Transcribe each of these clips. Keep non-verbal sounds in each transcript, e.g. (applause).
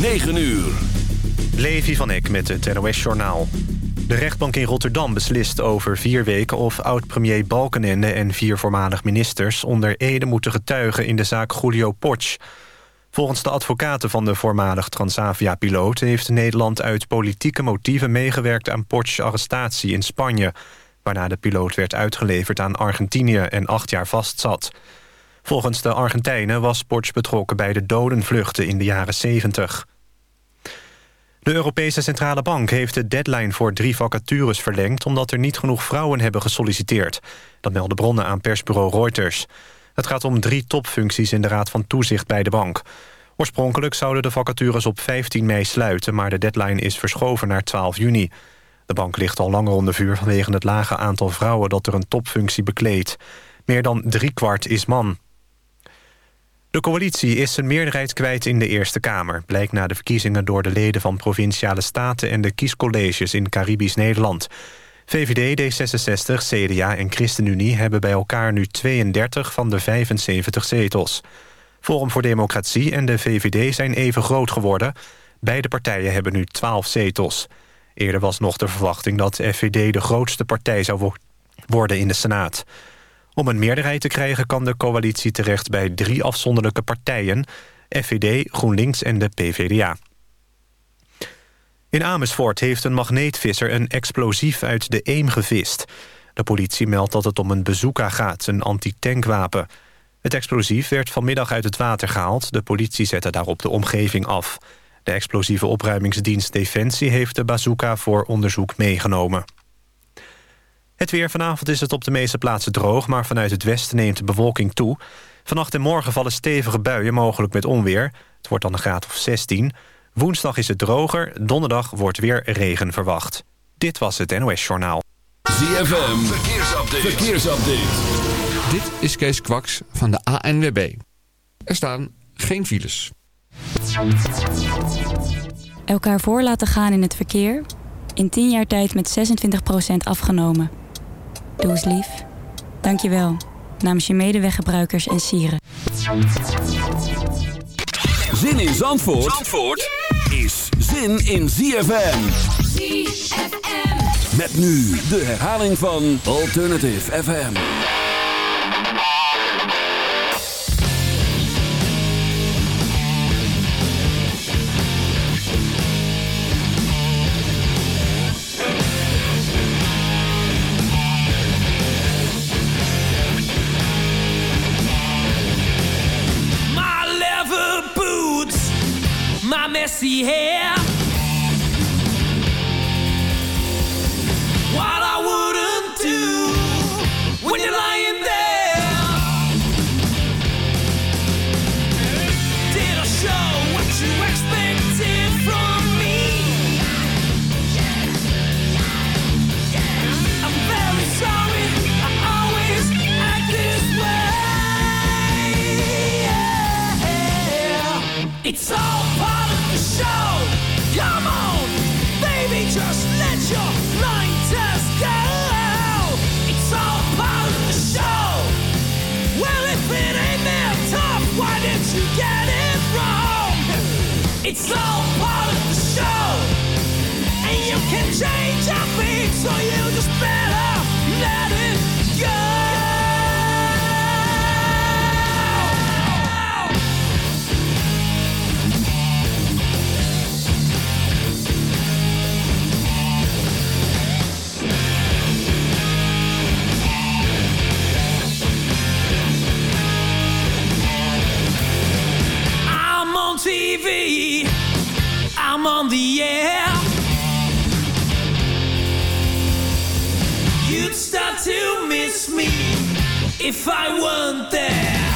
9 uur. Levi van Eck met het NOS-journaal. De rechtbank in Rotterdam beslist over vier weken... of oud-premier Balkenende en vier voormalig ministers... onder Ede moeten getuigen in de zaak Julio Potsch. Volgens de advocaten van de voormalig Transavia-piloot... heeft Nederland uit politieke motieven meegewerkt aan Potsch's arrestatie in Spanje... waarna de piloot werd uitgeleverd aan Argentinië en acht jaar vastzat. Volgens de Argentijnen was Potsch betrokken bij de dodenvluchten in de jaren 70. De Europese Centrale Bank heeft de deadline voor drie vacatures verlengd... omdat er niet genoeg vrouwen hebben gesolliciteerd. Dat melden bronnen aan persbureau Reuters. Het gaat om drie topfuncties in de Raad van Toezicht bij de bank. Oorspronkelijk zouden de vacatures op 15 mei sluiten... maar de deadline is verschoven naar 12 juni. De bank ligt al langer onder vuur vanwege het lage aantal vrouwen... dat er een topfunctie bekleedt. Meer dan driekwart is man. De coalitie is zijn meerderheid kwijt in de Eerste Kamer... blijkt na de verkiezingen door de leden van Provinciale Staten... en de kiescolleges in Caribisch Nederland. VVD, D66, CDA en ChristenUnie hebben bij elkaar nu 32 van de 75 zetels. Forum voor Democratie en de VVD zijn even groot geworden. Beide partijen hebben nu 12 zetels. Eerder was nog de verwachting dat FVD de grootste partij zou worden in de Senaat. Om een meerderheid te krijgen kan de coalitie terecht bij drie afzonderlijke partijen... FVD, GroenLinks en de PVDA. In Amersfoort heeft een magneetvisser een explosief uit de Eem gevist. De politie meldt dat het om een bazooka gaat, een antitankwapen. Het explosief werd vanmiddag uit het water gehaald. De politie zette daarop de omgeving af. De explosieve opruimingsdienst Defensie heeft de bazooka voor onderzoek meegenomen. Het weer vanavond is het op de meeste plaatsen droog... maar vanuit het westen neemt de bewolking toe. Vannacht en morgen vallen stevige buien, mogelijk met onweer. Het wordt dan een graad of 16. Woensdag is het droger, donderdag wordt weer regen verwacht. Dit was het NOS Journaal. ZFM, verkeersupdate. verkeersupdate. Dit is Kees Kwaks van de ANWB. Er staan geen files. Elkaar voor laten gaan in het verkeer... in 10 jaar tijd met 26% afgenomen... Doe eens lief. Dank je wel. Namens je medeweggebruikers en sieren. Zin in Zandvoort, Zandvoort is zin in ZFM. ZFM. Met nu de herhaling van Alternative FM. Messy hair. What I wouldn't do when you're lying there. Did I show what you expected from me? I'm very sorry. I always act this way. It's all It's all part of the show. And you can change your beat, so you just better let it go. TV. I'm on the air. You'd start to miss me if I weren't there.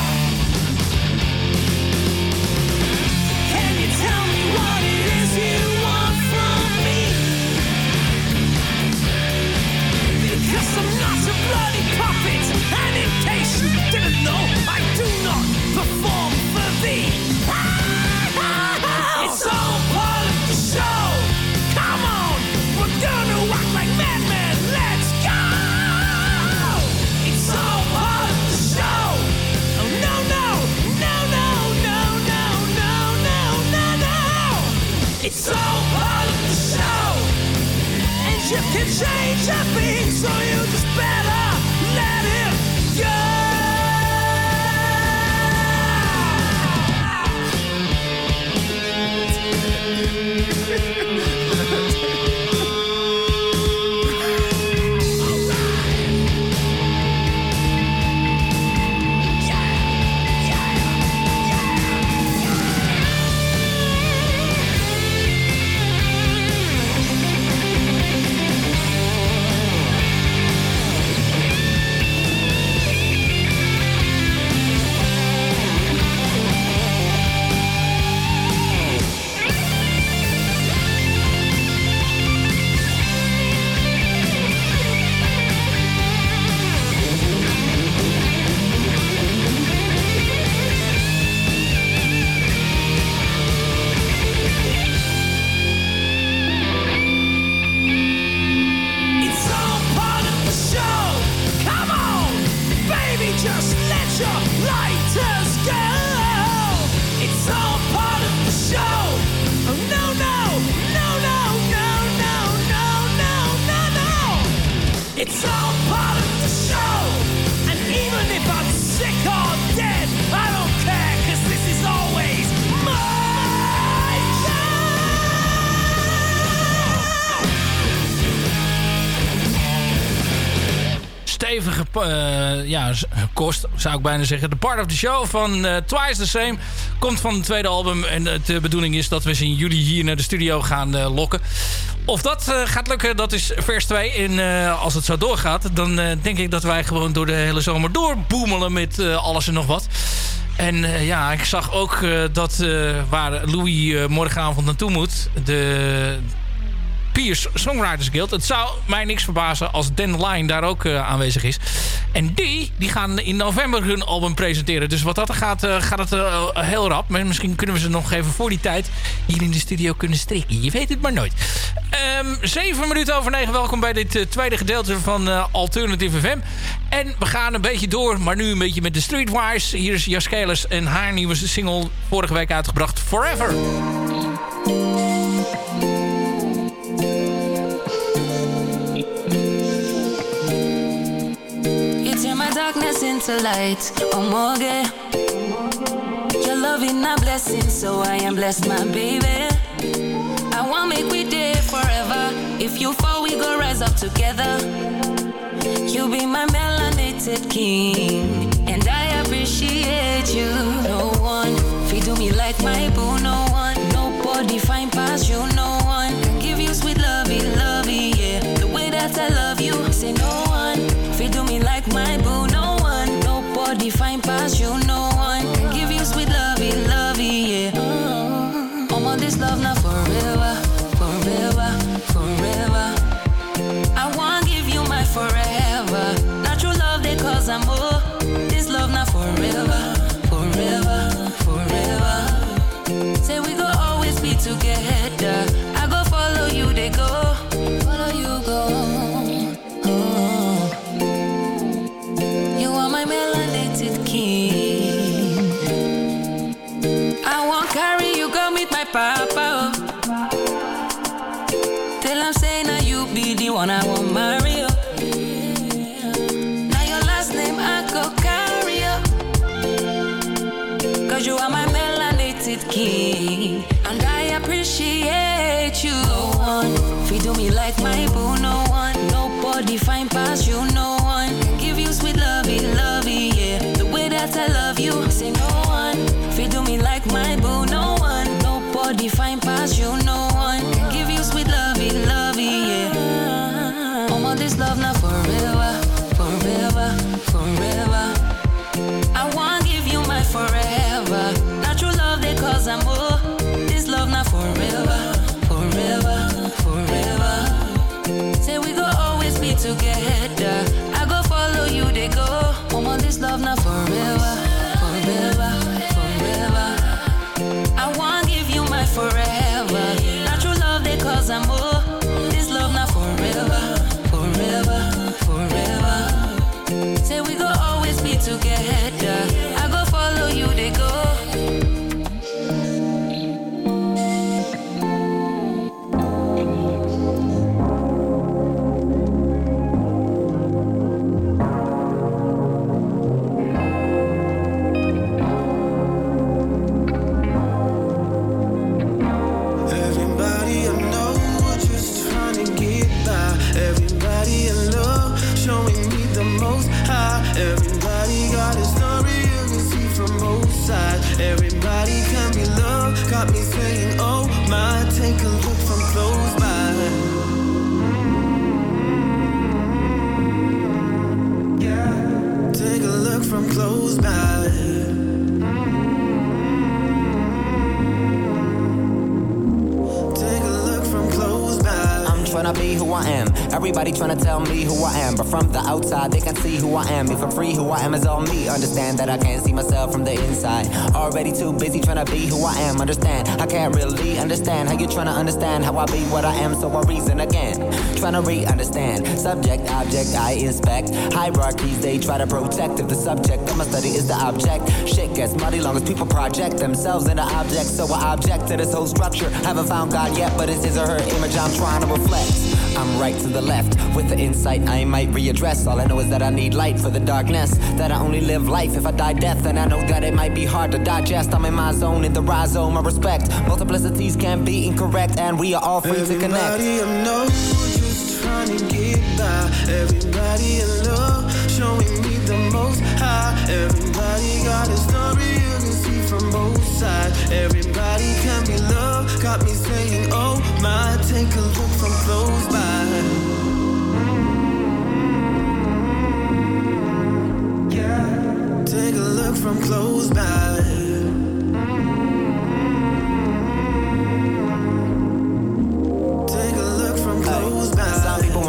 ship can change, I've so ja, z- kost, zou ik bijna zeggen. De part of the show van eh, Twice the Same komt van het tweede album. En eh, de bedoeling is dat we ze in juli hier naar de studio gaan eh, lokken. Of dat eh, gaat lukken, dat is vers 2. En eh, als het zo doorgaat, dan eh, denk ik dat wij gewoon door de hele zomer doorboemelen met eh, alles en nog wat. En eh, ja, ik zag ook eh, dat eh, waar Louis eh, morgenavond naartoe moet... de Piers Songwriters Guild. Het zou mij niks verbazen als Dan Line daar ook eh, aanwezig is. En die, die gaan in november hun album presenteren. Dus wat dat gaat, eh, gaat het eh, heel rap. Maar misschien kunnen we ze nog even voor die tijd hier in de studio kunnen strikken. Je weet het maar nooit. Ehm, zeven minuten over negen. Welkom bij dit tweede gedeelte van Alternative FM. En we gaan een beetje door, maar nu een beetje met de Streetwise. Hier is Jaskelis en haar nieuwe single vorige week uitgebracht. Forever. Into light, oh morgue. Your love is a blessing, so I am blessed, my baby. I want make we day forever. If you fall, we go rise up together. You be my melanated king, and I appreciate you. No one feed do me like my boo. No one, nobody find past you. No one can give you sweet lovey, lovey, yeah. The way that I love you, cause you from the outside, they can see who I am. If I'm free, who I am is all me. Understand that I can't see myself from the inside. Already too busy trying to be who I am. Understand, I can't really understand how you're trying to understand how I be what I am. So I reason again. Trying to re understand. Subject, object, I inspect. Hierarchies they try to protect. If the subject of my study is the object, shit gets muddy long as people project themselves into objects. So I object to this whole structure. Haven't found God yet, but it's his or her image I'm trying to reflect. I'm right to the left with the insight I might readdress. All I know is that I need light for the darkness. That I only live life if I die death. And I know that it might be hard to digest. I'm in my zone, in the rhizome. I respect multiplicities can be incorrect, and we are all free to connect. Everybody I know trying get by. Everybody in love, showing me the most high. Everybody got a story you can see from both sides. Everybody can be loved, got me saying, Oh my, take a look from close by. Take a look from close by.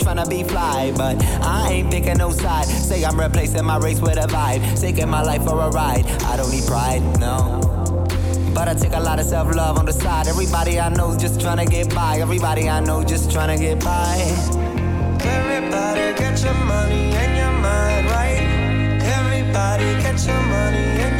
Trying to be fly, but I ain't picking no side. Say I'm replacing my race with a vibe. Taking my life for a ride. I don't need pride, no. But I take a lot of self love on the side. Everybody I know just trying to get by. Everybody I know just trying to get by. Everybody get your money and your mind right. Everybody get your money and your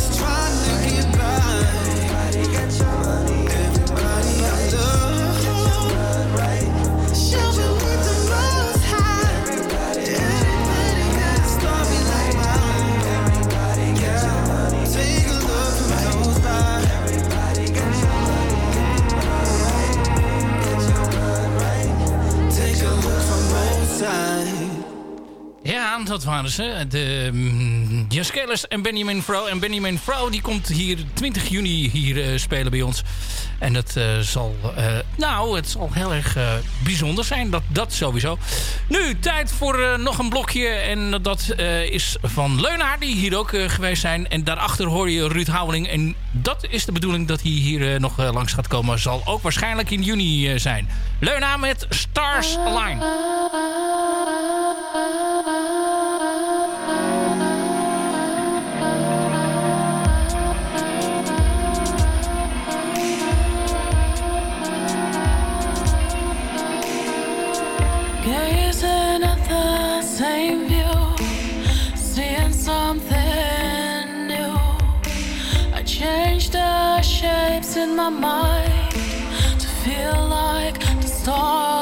Ja, dat waren ze. De Jaskelis en Benjamin Fro. En Benjamin Fro die komt hier 20 juni hier eh, spelen bij ons. En dat eh, zal, eh, nou, het zal heel erg eh, bijzonder zijn. Dat, dat sowieso. Nu, tijd voor nog een blokje. En dat is van Leunaar, die hier ook geweest zijn. En daarachter hoor je Ruud Houweling. En dat is de bedoeling dat hij hier nog langs gaat komen. Zal ook waarschijnlijk in juni zijn. Leunaar met Stars Align. My mind to feel like the stars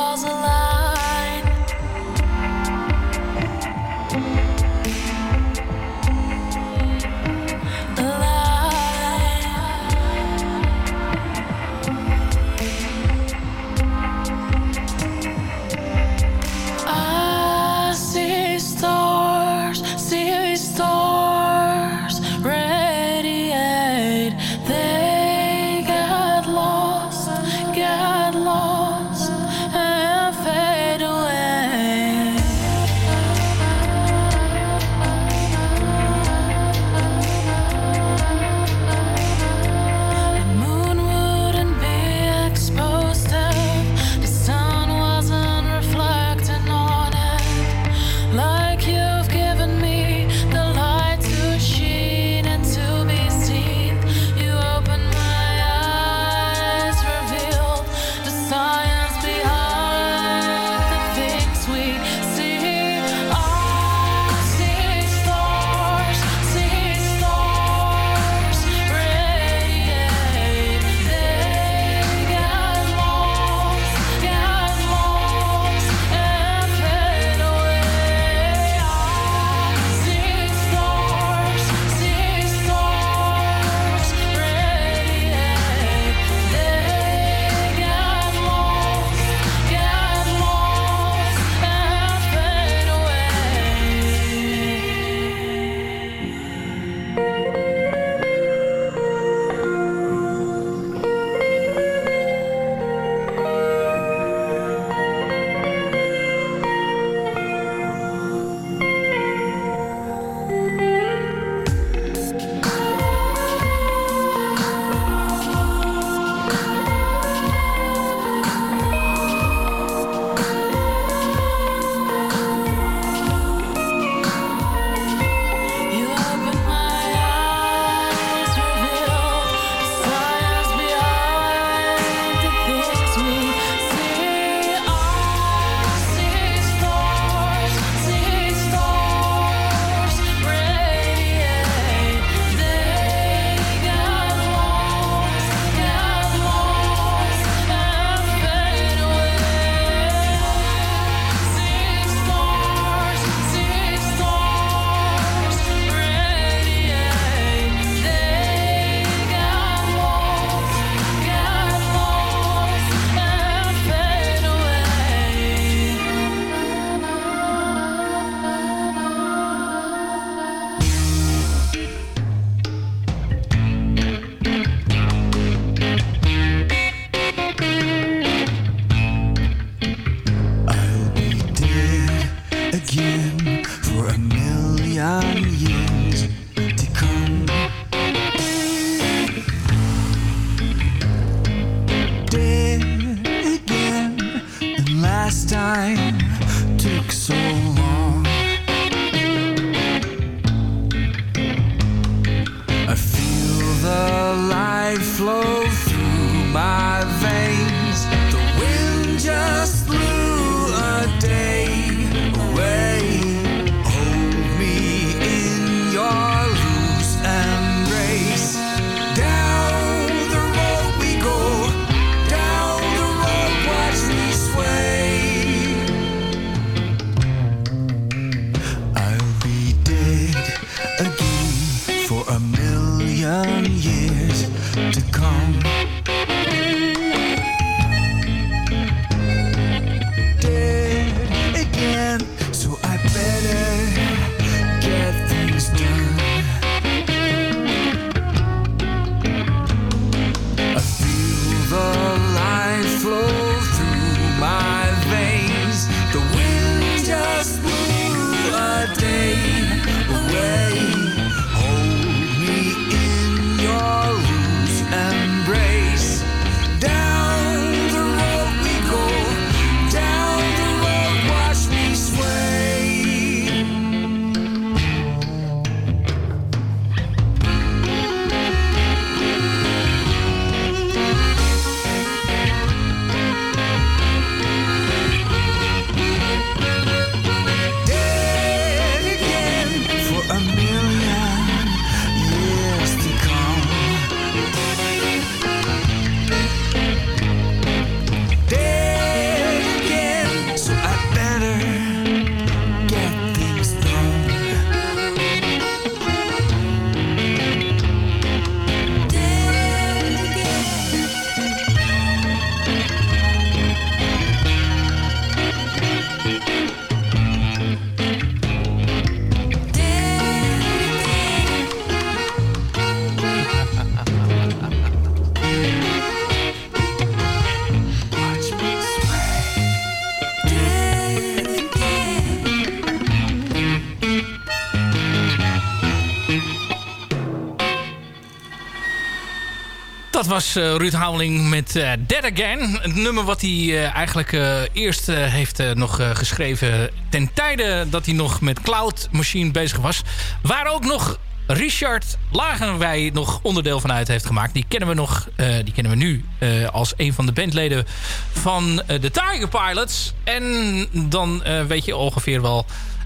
was uh, Ruud Houweling met uh, Dead Again. Het nummer wat hij uh, eigenlijk eerst heeft nog geschreven... ten tijde dat hij nog met Cloud Machine bezig was. Waar ook nog Richard Lagenwij nog onderdeel van uit heeft gemaakt. Die kennen we, nog, die kennen we nu als een van de bandleden van de Tiger Pilots. En dan weet je ongeveer wel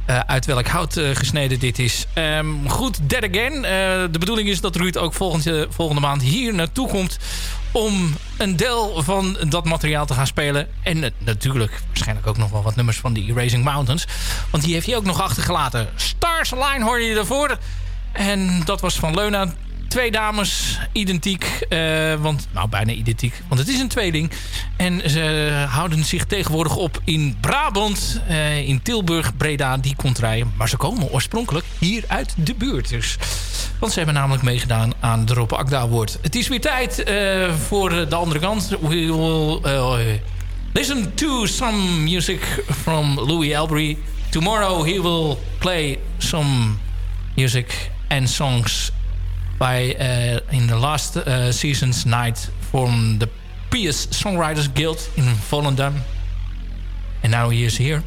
uh, uit welk hout uh, gesneden dit is. Um, goed, Dead Again. Uh, de bedoeling is dat Ruud ook volgende, volgende maand hier naartoe komt... om een deel van dat materiaal te gaan spelen. En natuurlijk waarschijnlijk ook nog wel wat nummers van de Erasing Mountains. Want die heeft hij ook nog achtergelaten. Stars Line hoorde je daarvoor. En dat was van Leuna twee dames identiek. Uh, want, nou, bijna identiek. Want het is een tweeling. En ze houden zich tegenwoordig op in Brabant. Uh, in Tilburg, Breda, die komt rijden. Maar ze komen oorspronkelijk hier uit de buurt. Dus, want ze hebben namelijk meegedaan aan de Rob Akda Award. Het is weer tijd uh, voor de andere kant. We will listen to some music from Louis Elbury. Tomorrow he will play some music and songs by uh, in the last uh, season's night from the PS Songwriters Guild in Volendam. And now he is here.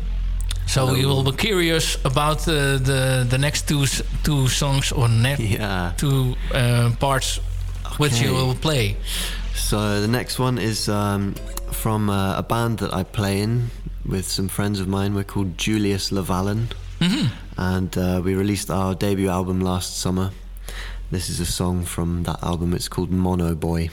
So you will be curious about uh, the the next two two songs or next yeah. two uh, parts okay. which you will play. So the next one is um, from uh, a band that I play in with some friends of mine. We're called Julius Lavalin, mm -hmm. and uh, we released our debut album last summer. This is a song from that album. It's called Mono Boy.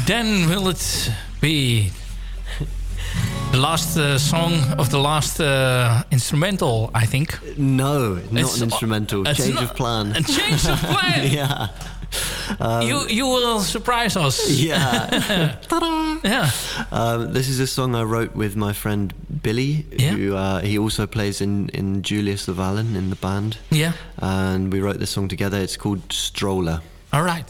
And then will it be the last uh, song of the last uh, instrumental, I think. No, not It's- an instrumental. it's Change of plan. A change of plan. (laughs) yeah. Um, you you will surprise us. Yeah. (laughs) Yeah. Um, this is a song I wrote with my friend Billy, Yeah. who uh, he also plays in, in Julius Lavalin in the band. Yeah. And we wrote this song together. It's called Stroller. All right.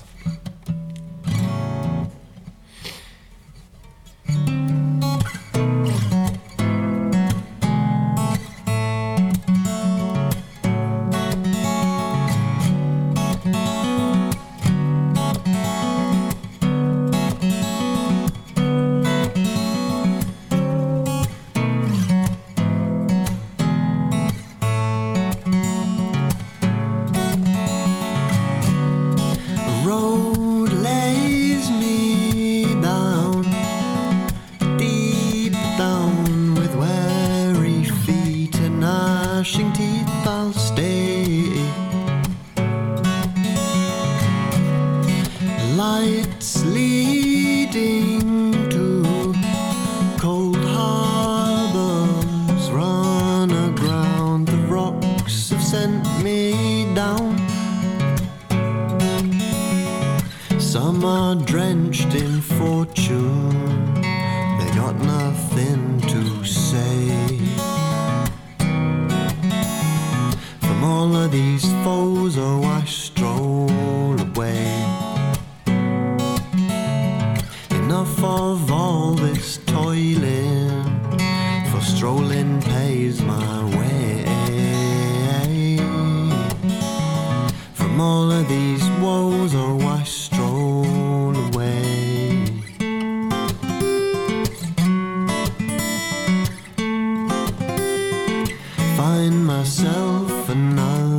Myself another.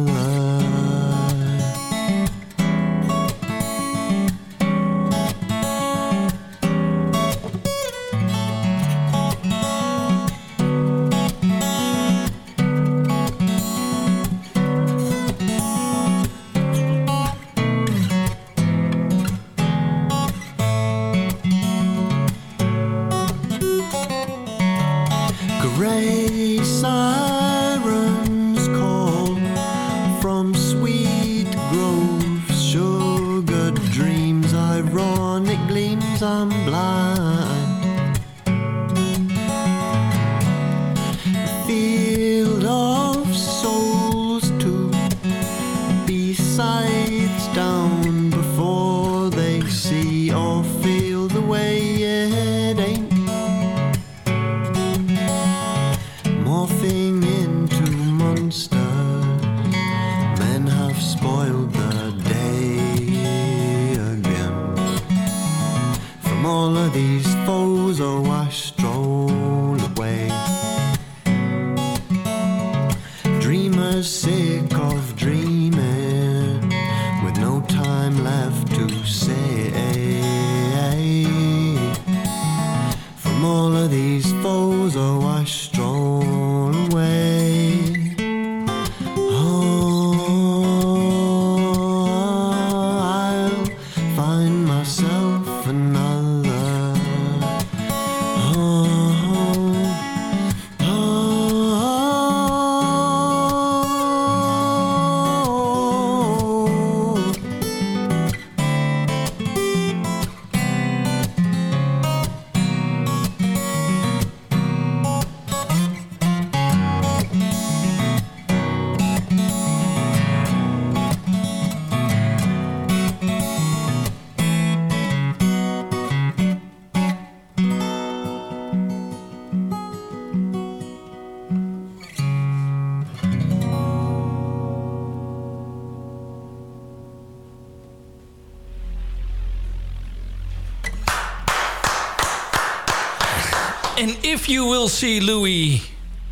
You will see Louis,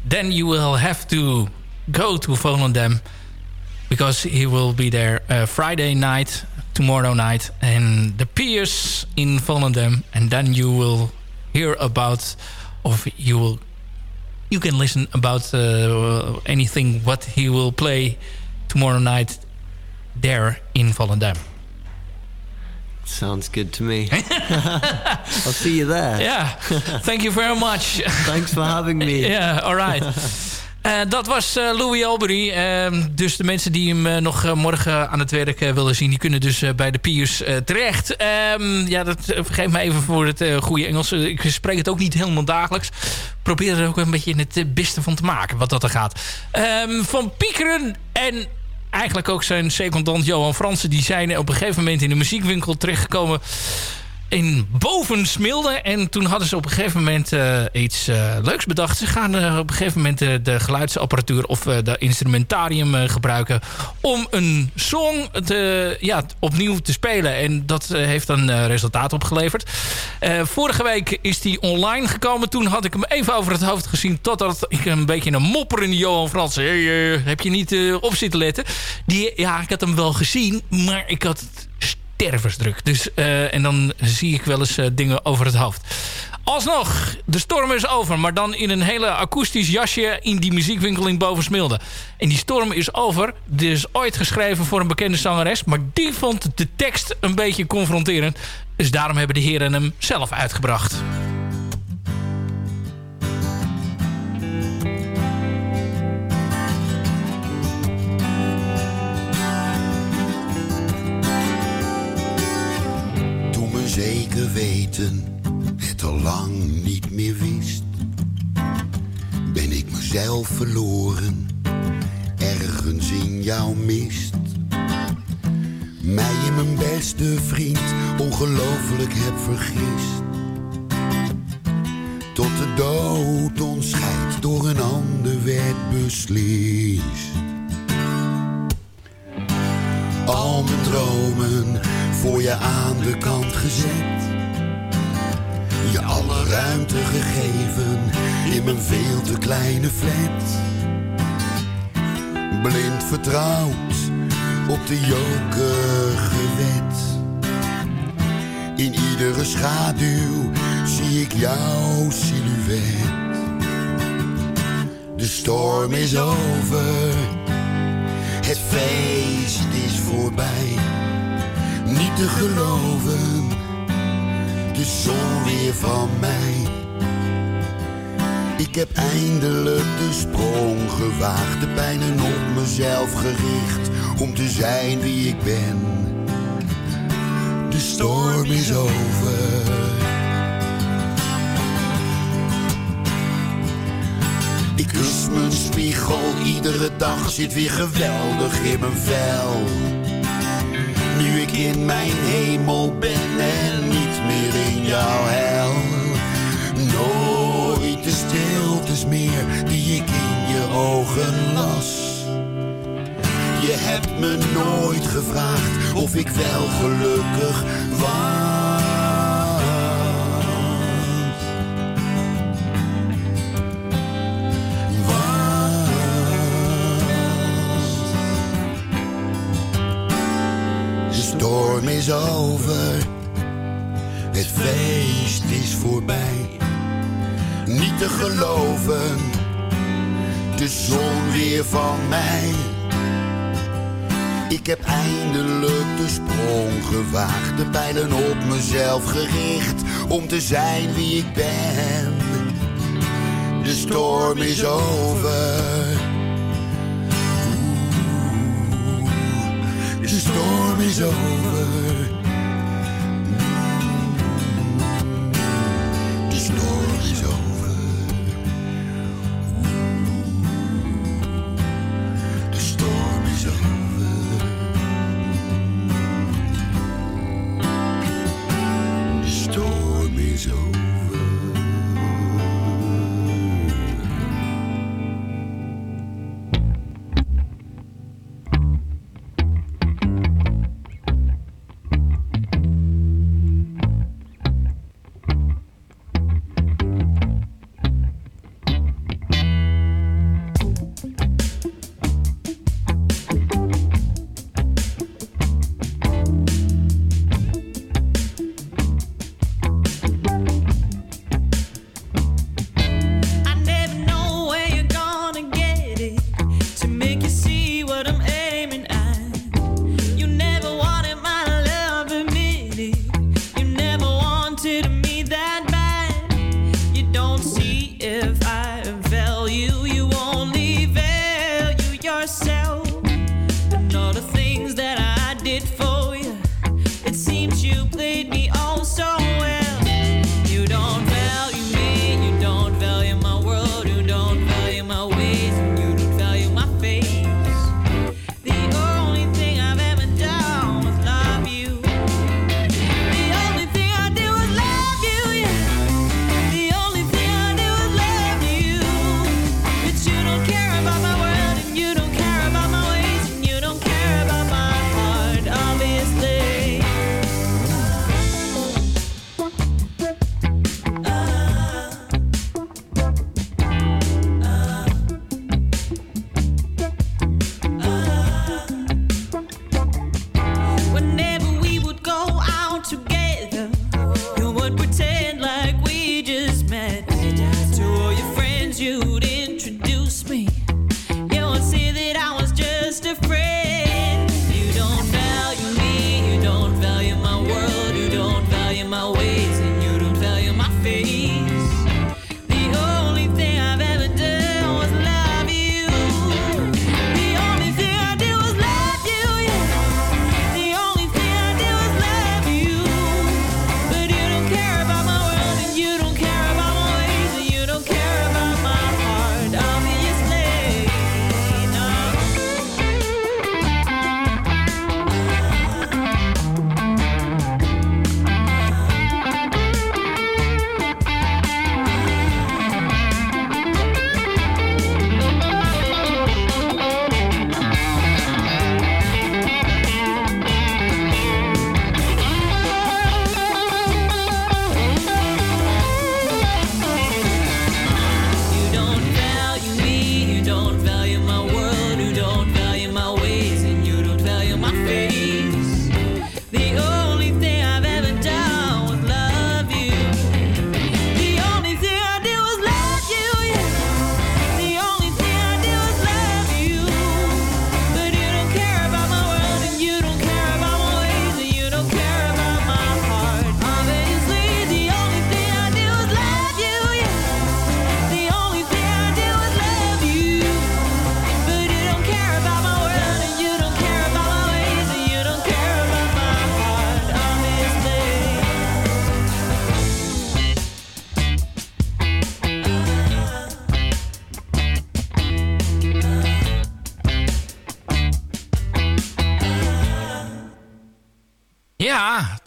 then you will have to go to Volendam because he will be there uh, Friday night, tomorrow night, and the Piers in Volendam, and then you will hear about, of you will, you can listen about uh, anything what he will play tomorrow night there in Volendam. Sounds good to me. (laughs) I'll see you there. Ja, thank you very much. Thanks for having me. Ja, alright. Uh, dat was uh, Louis Albury. Uh, dus de mensen die hem nog morgen aan het werk willen zien... die kunnen dus bij de Piers terecht. Ehm, ja, dat geeft me even voor het goede Engels. Ik spreek het ook niet helemaal dagelijks. Probeer er ook een beetje het beste van te maken... wat dat er gaat. Um, van Piekeren en eigenlijk ook zijn secondant Johan Fransen... die zijn op een gegeven moment in de muziekwinkel terechtgekomen in Bovensmilde. En toen hadden ze op een gegeven moment uh, iets uh, leuks bedacht. Ze gaan uh, op een gegeven moment de geluidsapparatuur of de instrumentarium gebruiken... om een song te, ja, opnieuw te spelen. En dat heeft een resultaat opgeleverd. vorige week is die online gekomen. Toen had ik hem even over het hoofd gezien... totdat ik een beetje een mopperende Johan Frans... Hey, heb je niet op zitten letten? Die, ja, ik had hem wel gezien, maar ik had stervensdruk. Dus, uh, en dan zie ik wel eens uh, dingen over het hoofd. Alsnog, de storm is over. Maar dan in een hele akoestisch jasje in die muziekwinkel in Bovensmilde. En die storm is over. Dit is ooit geschreven voor een bekende zangeres. Maar die vond de tekst een beetje confronterend. Dus daarom hebben de heren hem zelf uitgebracht. Weten het al lang niet meer wist. Ben ik mezelf verloren, ergens in jouw mist. Mij en mijn beste vriend ongelooflijk heb vergist. Tot de dood ons scheidt door een ander werd beslist. Al mijn dromen voor je aan de kant gezet. Je alle ruimte gegeven in mijn veel te kleine flat. Blind vertrouwd op de joker gewet. In iedere schaduw zie ik jouw silhouet. De storm is over, het feest is voorbij niet te geloven. De zon weer van mij. Ik heb eindelijk de sprong gewaagd, de pijnen op mezelf gericht, om te zijn wie ik ben. De storm is over. Ik kus mijn spiegel, iedere dag zit weer geweldig in mijn vel. Nu ik in mijn hemel ben en niet meer in jouw hel. Nooit de stiltes meer die ik in je ogen las. Je hebt me nooit gevraagd of ik wel gelukkig was. Is over, het feest is voorbij. Niet te geloven, de zon weer van mij. Ik heb eindelijk de sprong gewaagd, de pijlen op mezelf gericht, om te zijn wie ik ben. De storm is over. De storm is over.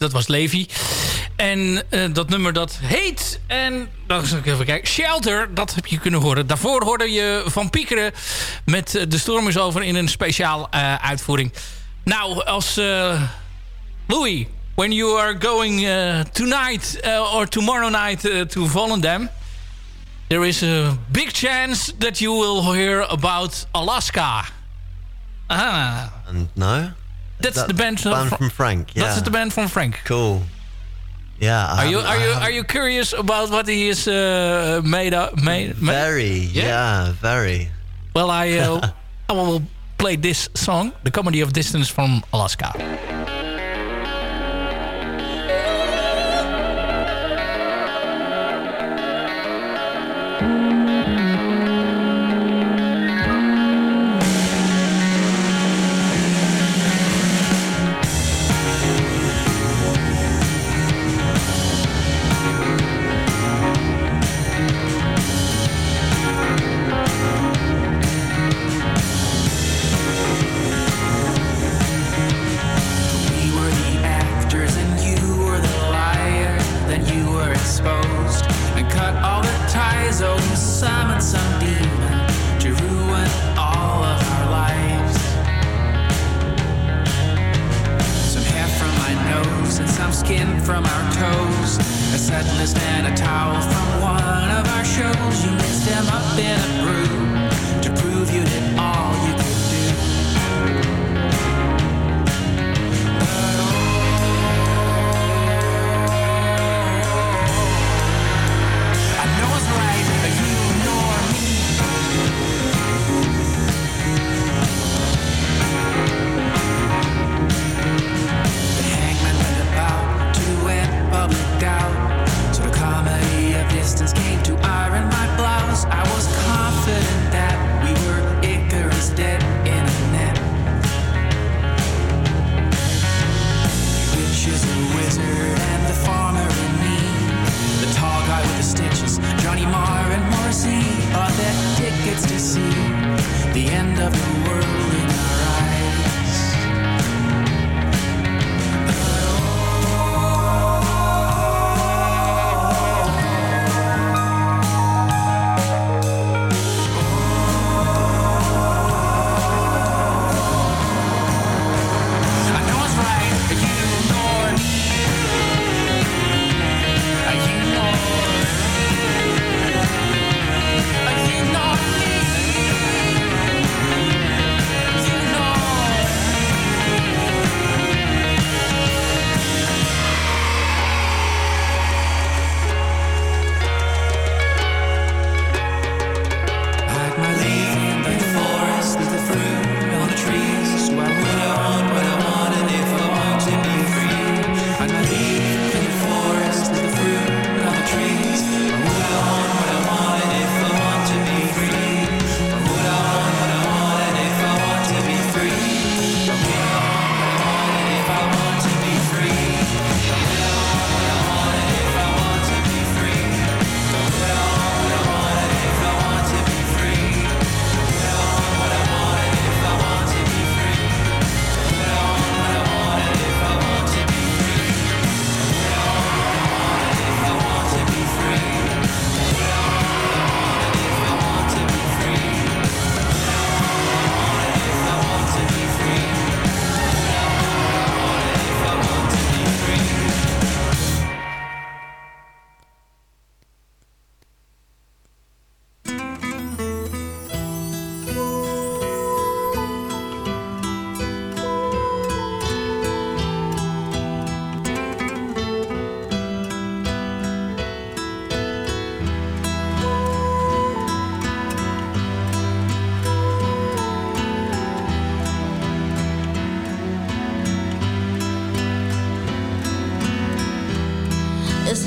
Dat was Levi. En uh, dat nummer dat heet... En dan zal ik even kijken. Shelter, dat heb je kunnen horen. Daarvoor hoorde je Van Piekeren met uh, De Storm is over in een speciaal uh, uitvoering. Nou, als Louis, when you are going tonight or tomorrow night to Volendam... There is a big chance that you will hear about Alaska. Ah. And no? That's that the band, band from, from Frank. Yeah. That's the band from Frank. Cool. Yeah. I are you are you are you curious about what he is uh, made up? Made, very. Yeah? yeah? Very. Well, I uh, (laughs) I will play this song, "The Comedy of Distance" from Alaska.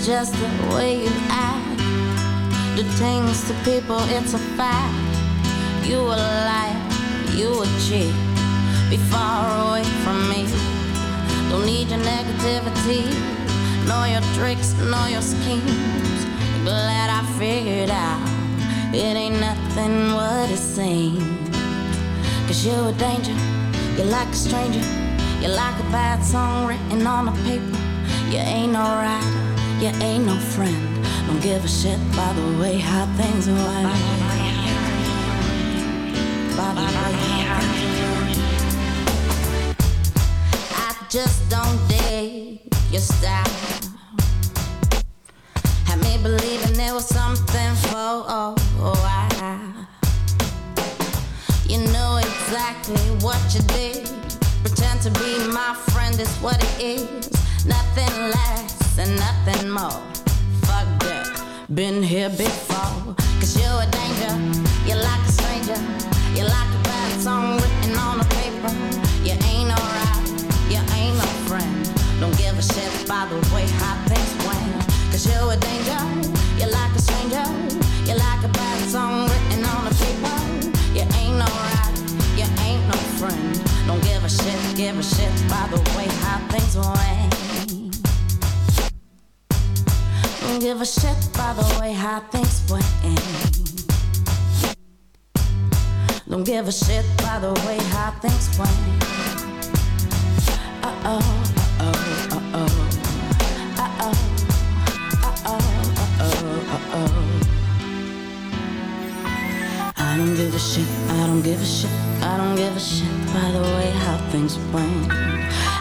Just the way you act. Do things to people, it's a fact. You a liar, you a cheat. Be far away from me. Don't need your negativity, nor your tricks, nor your schemes. Glad I figured out it ain't nothing what it seems. Cause you're a danger, you're like a stranger. You're like a bad song written on a paper. You ain't rider, you ain't no friend. Don't give a shit by the way how things went. By the way. I just don't dig your style. Had me believing there was something for oh I. You know exactly what you did. Pretend to be my friend is what it is. Nothing less and nothing more. Fuck that. Been here before. Cause you're a danger. You're like a stranger. You're like a bad song written on a paper. You ain't alright. You ain't no friend. Don't give a shit by the way how things went. Cause you're a danger. You're like a stranger. You're like a bad song written on a paper. You ain't alright. You ain't no friend. Don't give a shit, give a shit by the way how things went. Don't give a shit by the way how things went. Don't give a shit by the way how things went. Uh oh, uh oh, uh oh, uh oh, uh oh, uh oh, uh oh. I don't give a shit, I don't give a shit, I don't give a shit by the way how things went.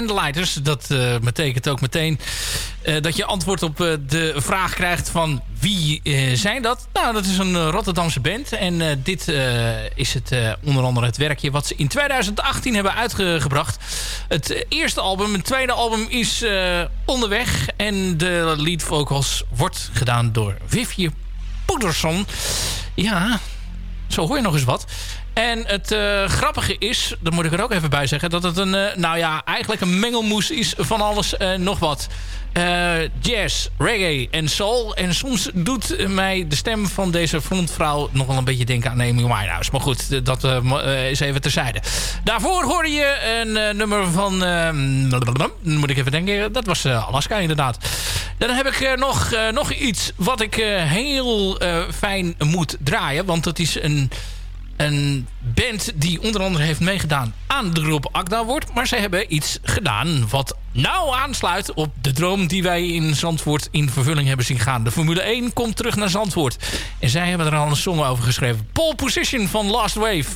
En de Lighters. Dat eh, betekent ook meteen eh, dat je antwoord op eh, de vraag krijgt van wie zijn dat? Nou, dat is een Rotterdamse band. En dit is het, onder andere het werkje wat ze in 2018 hebben uitgebracht. Het eerste album, het tweede album is onderweg. En de lead vocals wordt gedaan door Vivje Poederson. Ja, zo hoor je nog eens wat. En het eh, grappige is, daar moet ik er ook even bij zeggen... dat het een, eh, nou ja, eigenlijk een mengelmoes is van alles en nog wat. Eh, jazz, reggae en soul. En soms doet mij de stem van deze frontvrouw nog wel een beetje denken aan Amy Winehouse. Maar goed, dat is even terzijde. Daarvoor hoorde je een nummer van... eh, moet ik even denken, dat was Alaska inderdaad. Dan heb ik nog, nog iets wat ik heel fijn moet draaien. Want dat is een een band die onder andere heeft meegedaan aan de groep Agda wordt. Maar ze hebben iets gedaan wat nauw aansluit op de droom die wij in Zandvoort in vervulling hebben zien gaan. De Formule 1 komt terug naar Zandvoort. En zij hebben er al een song over geschreven. Pole Position van Last Wave.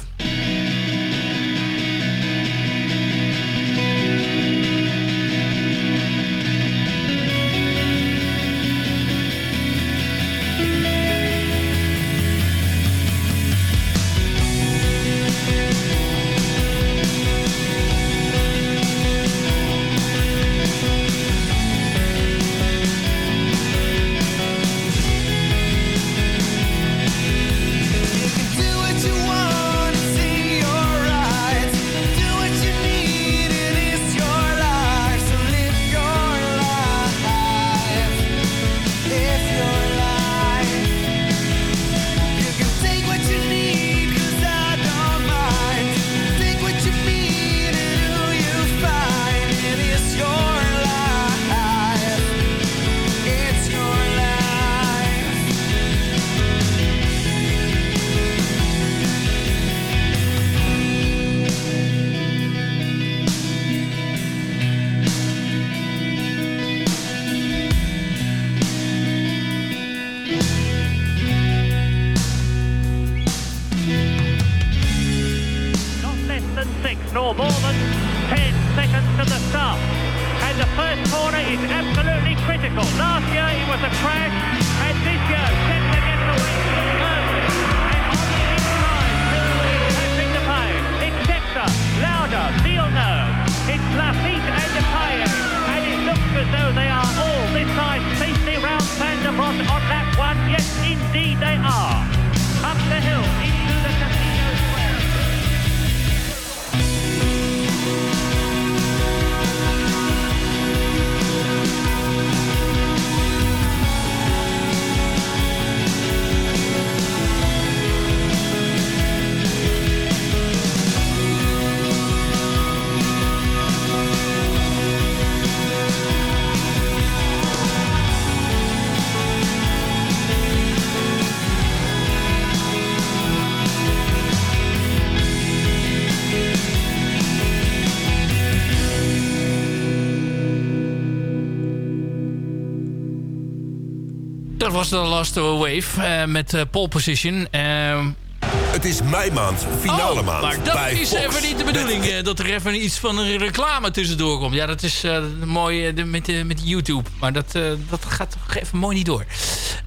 Was de Last Wave eh, met eh, pole position. Ehm, Het is meimaand, finale oh, maand. Maar dat bij is Fox. even niet de bedoeling. eh, dat er even iets van een reclame tussendoor komt. Ja, dat is mooi met, met YouTube. Maar dat, dat gaat toch even mooi niet door.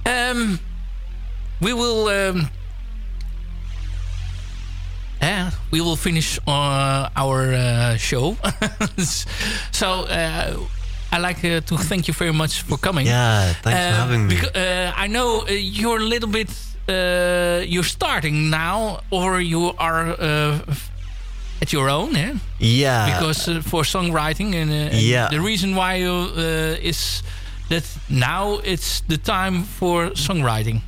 Ehm, we will... ehm, eh, we will finish our show. (laughs) so I like uh, to thank you very much for coming. Yeah, thanks for Uh, having me. uh, I know uh, you're a little bit. Uh, you're starting now, or you are uh, at your own, eh? Yeah. Because uh, for songwriting, and, uh, and Yeah. the reason why you uh, is that now it's the time for songwriting.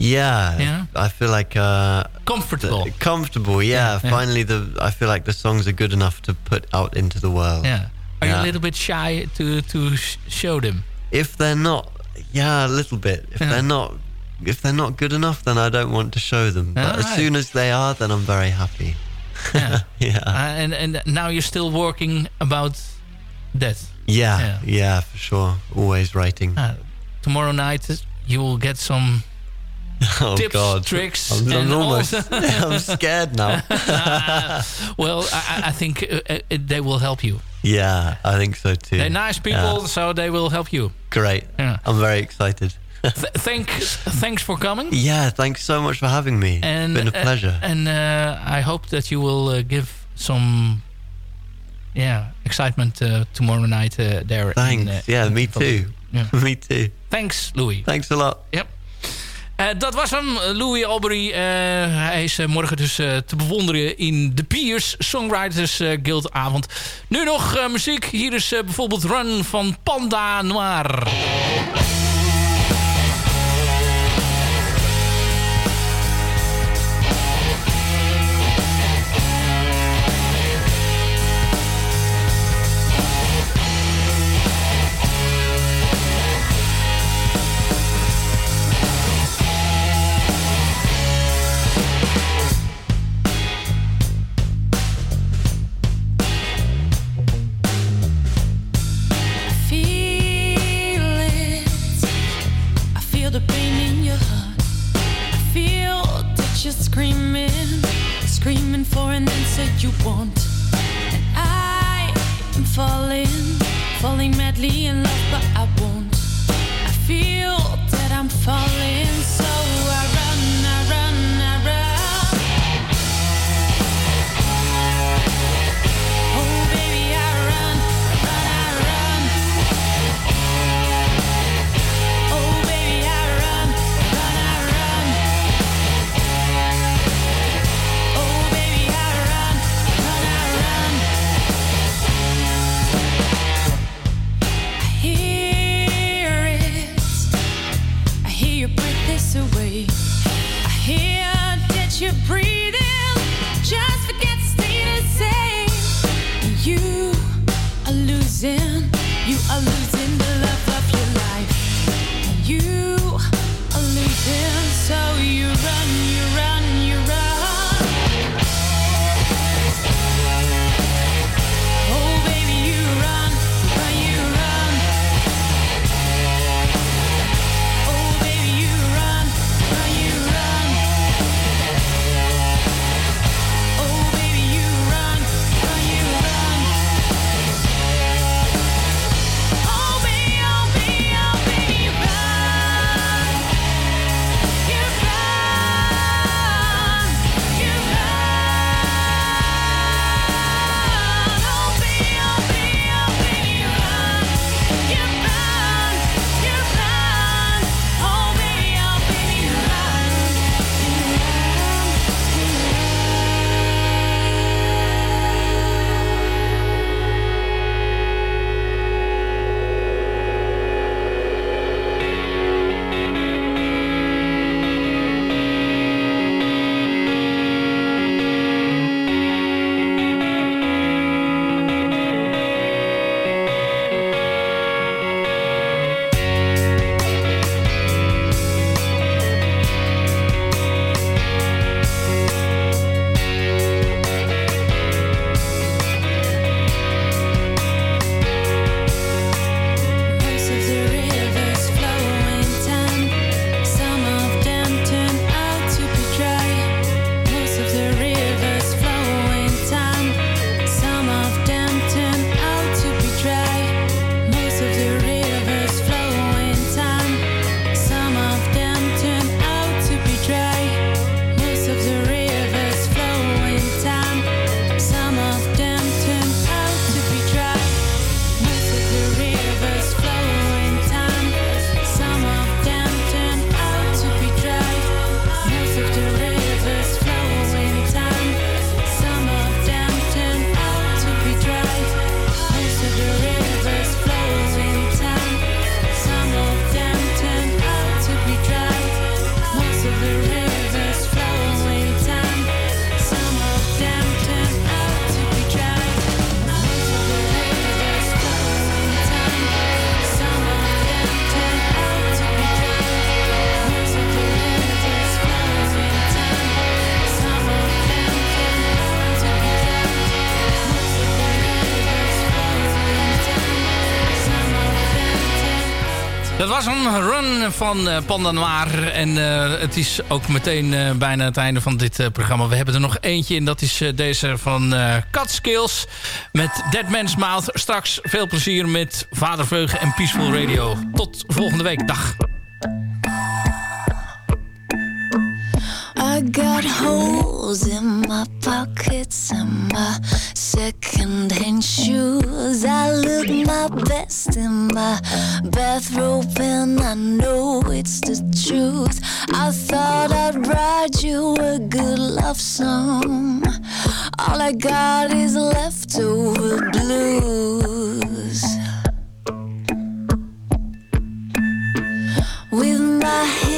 Yeah, Yeah? I feel like uh, Comfortable. comfortable. Yeah, yeah. finally, the I feel like the songs are good enough to put out into the world. Yeah. Are you a little bit shy to to sh- show them? If they're not, yeah, a little bit. If Yeah. they're not, if they're not good enough, then I don't want to show them. But as Alright. soon as they are, then I'm very happy. Yeah. (laughs) Yeah. Uh, and and now you're still working about that. Yeah, Yeah. yeah, for sure. Always writing. Uh, tomorrow night you will get some (laughs) oh tips, God, tricks, I'm, I'm and almost. all- (laughs) I'm scared now. well, I, I- I think uh, uh, they will help you. Yeah, I think so too. They're nice people, Yeah. so they will help you. Great. Yeah. I'm very excited. (laughs) Th- thanks, thanks for coming. Yeah, thanks so much for having me. And it's been a uh, pleasure. and uh, I hope that you will uh, give some, yeah, excitement uh, tomorrow night uh, there. Thanks. in, uh, yeah, in me too. Yeah. (laughs) me too. Thanks, Louis. Thanks a lot. Yep. Eh, dat was hem, Louis Albery. Eh, hij is eh, morgen dus te bewonderen in de Piers Songwriters Guild avond. Nu nog muziek. Hier is bijvoorbeeld Run van Panda Noir. Dat was een run van uh, Panda Noir. En uh, het is ook meteen uh, bijna het einde van dit programma. We hebben er nog eentje en dat is deze van Cat Skills. Met Dead Man's Mouth. Straks veel plezier met Vader Veugen en Peaceful Radio. Tot volgende week. Dag. Got holes in my pockets and my second-hand shoes. I look my best in my bathrobe and I know it's the truth. I thought I'd write you a good love song. All I got is leftover blues. With my